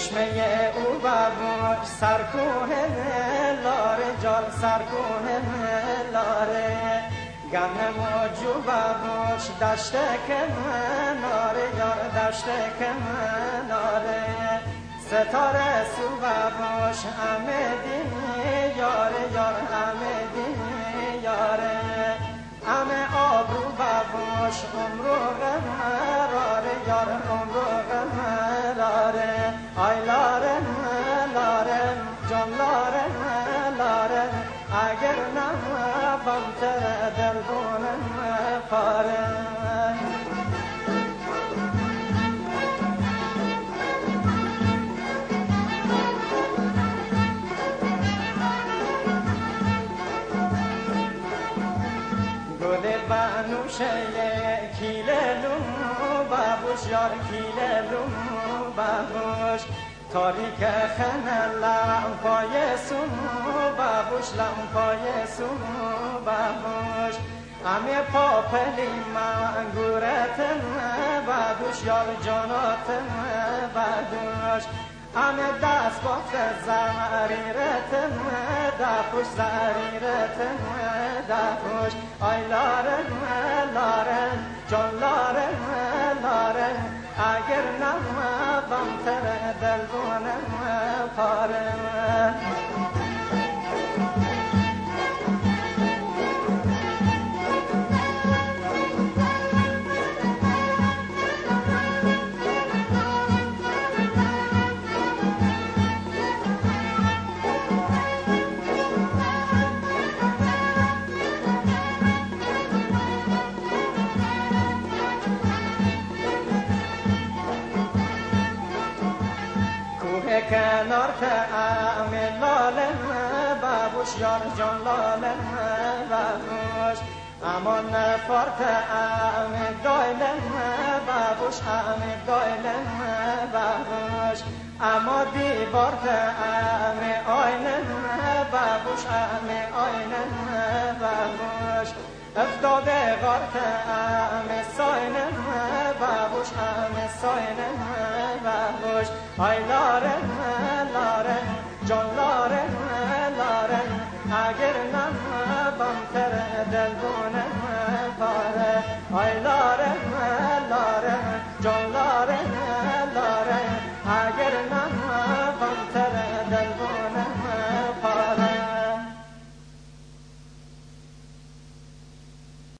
چشمه او ببوش سرکوه لاره جان سرکوه لاره. گم موجو ببوش دشت کناره یار دشت کناره. ستاره سو ببوش همه دینی یاره یار همه دینی اگر نمبم تر دل بونم پاره گل بنوشه کیله لوم بابوش یار کیله لوم بابوش تاریک خن لمپای سوم بابوش لمپای سوم بابوش همه پاپلی منگورتن بابوش یار جاناتن بابوش همه دست بافت زمریرتن دفوش زریرتن دفوش آی لارن لارن جان لارن لارن. اگر نمبم تر دل بونم کنار تعم لالم بابوش یار جان لالم بابوش. اما نفار تعم دایلم بابوش هم دایلم بابوش. اما دیوار تعم آینم بابوش هم آینم بابوش. افتاده غار تعم ساینم بابوش هم ساینم بابوش آی لارن لارن جان لارن لارن اگر نم بم تر دل بونم پاره آی لارن لارن جان لارن لارن اگر نم بم تر